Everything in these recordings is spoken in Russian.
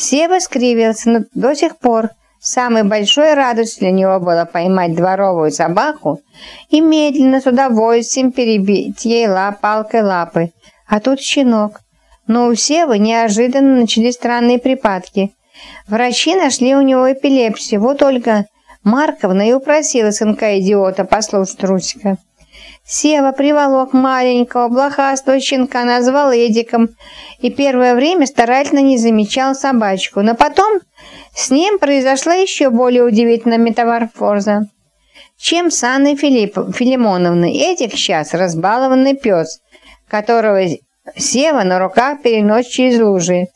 Сева скривился, но до сих пор самой большой радостью для него было поймать дворовую собаку и медленно с удовольствием перебить ей лап палкой лапы. А тут щенок. Но у Севы неожиданно начались странные припадки. Врачи нашли у него эпилепсию. Вот Ольга Марковна и упросила сынка-идиота послушать Русика. Сева приволок маленького, блохастого щенка, назвал Эдиком и первое время старательно не замечал собачку. Но потом с ним произошла еще более удивительная метаморфоза, чем с Анной Филипп, Филимоновной. Эдик сейчас разбалованный пес, которого Сева на руках переносит через лужи.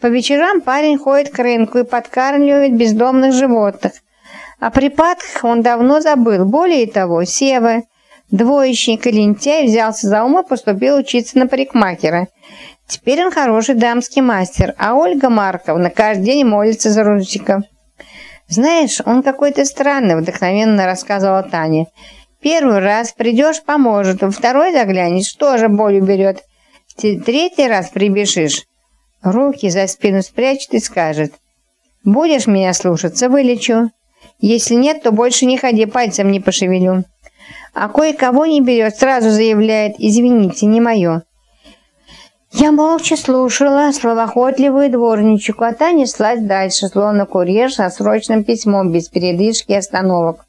По вечерам парень ходит к рынку и подкармливает бездомных животных. О припадках он давно забыл. Более того, Сева, двоечник и лентяй, взялся за ум и поступил учиться на парикмахера. Теперь он хороший дамский мастер, а Ольга Марковна каждый день молится за Русика. «Знаешь, он какой-то странный», — вдохновенно рассказывала Таня. «Первый раз придешь, поможет, второй заглянешь, тоже боль уберет. Третий раз прибежишь, руки за спину спрячет и скажет, «Будешь меня слушаться, вылечу. Если нет, то больше не ходи, пальцем не пошевелю». А кое-кого не берет, сразу заявляет, «Извините, не мое». Я молча слушала словоохотливую дворничку, а та неслась дальше, словно курьер со срочным письмом, без передышки и остановок.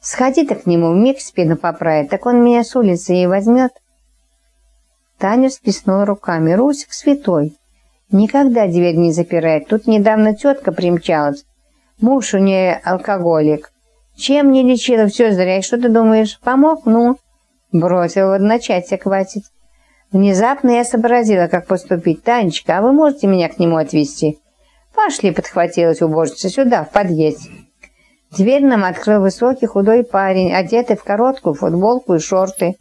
Сходи-то к нему, миг спину поправит, так он меня с улицы и возьмет. Таня сплеснула руками. «Русик святой. Никогда дверь не запирает. Тут недавно тетка примчалась. Муж у нее алкоголик. Чем не лечила, все зря. И что ты думаешь, помог? Ну?» Бросил в одночасье, хватит. Внезапно я сообразила, как поступить. «Танечка, а вы можете меня к нему отвезти?» «Пошли», — подхватилась уборщица, — «сюда, в подъезд». Дверь нам открыл высокий худой парень, одетый в короткую футболку и шорты.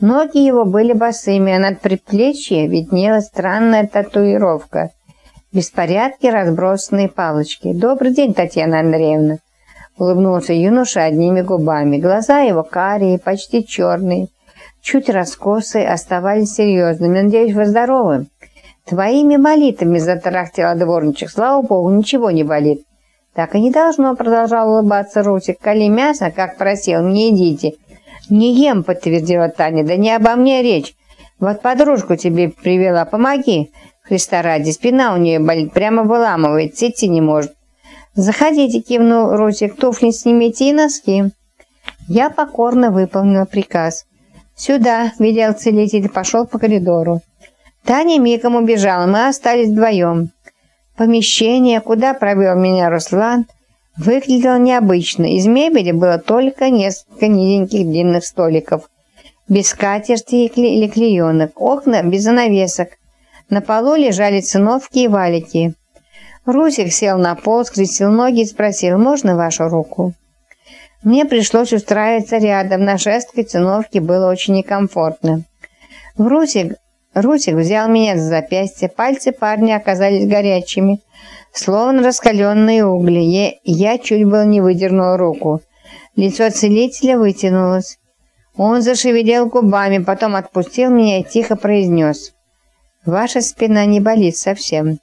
Ноги его были босыми, а над предплечье виднелась странная татуировка. Беспорядки, разбросанные палочки. «Добрый день, Татьяна Андреевна!» Улыбнулся юноша одними губами. Глаза его карие, почти черные, чуть раскосые, оставались серьезными. «Надеюсь, вы здоровы?» «Твоими молитвами!» – затарахтела дворничек. «Слава богу, ничего не болит!» «Так и не должно», – продолжал улыбаться Русик. «Коли мясо, как просил, не едите. «Не ем», — подтвердила Таня. «Да не обо мне речь. Вот подружку тебе привела. Помоги, Христа ради. Спина у нее болит, прямо выламывает, идти не может». «Заходите», — кивнул Русик. «Туфли снимите и носки». Я покорно выполнила приказ. «Сюда», — велел целитель, пошел по коридору. Таня мигом убежала, мы остались вдвоем. Помещение, куда провел меня Руслан, — Выглядело необычно. Из мебели было только несколько низеньких длинных столиков. Без скатерти или клеенок. Окна без занавесок. На полу лежали циновки и валики. Русик сел на пол, скрестил ноги и спросил, «Можно вашу руку?» Мне пришлось устраиваться рядом. На жесткой циновке было очень некомфортно. Русик, Русик взял меня за запястье. Пальцы парня оказались горячими словно раскаленные угли. Я, я чуть было не выдернул руку. Лицо целителя вытянулось. Он зашевелил губами, потом отпустил меня и тихо произнес. «Ваша спина не болит совсем».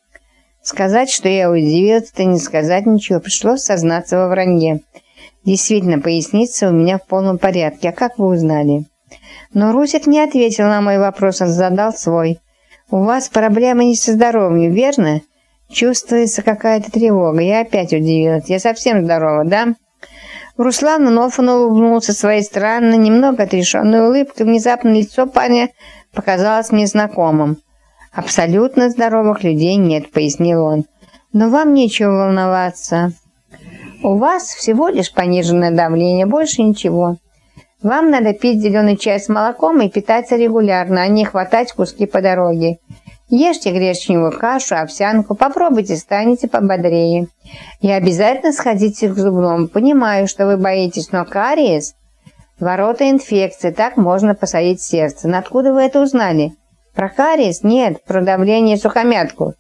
Сказать, что я удивился, это не сказать ничего. Пришлось сознаться во вранье. Действительно, поясница у меня в полном порядке. А как вы узнали? Но Русик не ответил на мой вопрос, он задал свой. «У вас проблемы не со здоровьем, верно?» Чувствуется какая-то тревога. Я опять удивилась. Я совсем здорова, да? Руслан вновь улыбнулся своей странной, немного отрешенной улыбкой. Внезапно лицо парня показалось мне знакомым. «Абсолютно здоровых людей нет», — пояснил он. «Но вам нечего волноваться. У вас всего лишь пониженное давление, больше ничего. Вам надо пить зеленый чай с молоком и питаться регулярно, а не хватать куски по дороге. Ешьте гречневую кашу, овсянку, попробуйте, станете пободрее. И обязательно сходите к зубному. Понимаю, что вы боитесь, но кариес – ворота инфекции, так можно посадить сердце. Но откуда вы это узнали? Про кариес? Нет, про давление сухомятку.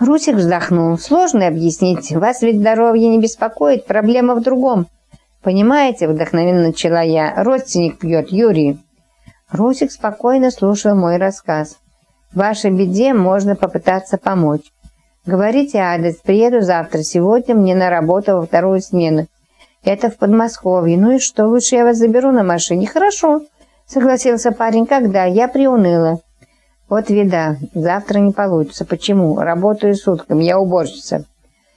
Русик вздохнул. Сложно объяснить. Вас ведь здоровье не беспокоит, проблема в другом. Понимаете, вдохновенно начала я, родственник пьет, Юрий. Русик спокойно слушал мой рассказ. В вашей беде можно попытаться помочь. Говорите адрес, приеду завтра, сегодня мне на работу во вторую смену. Это в Подмосковье. Ну и что, лучше я вас заберу на машине. Хорошо, согласился парень, когда я приуныла. Вот вида, завтра не получится. Почему? Работаю сутками, я уборщица.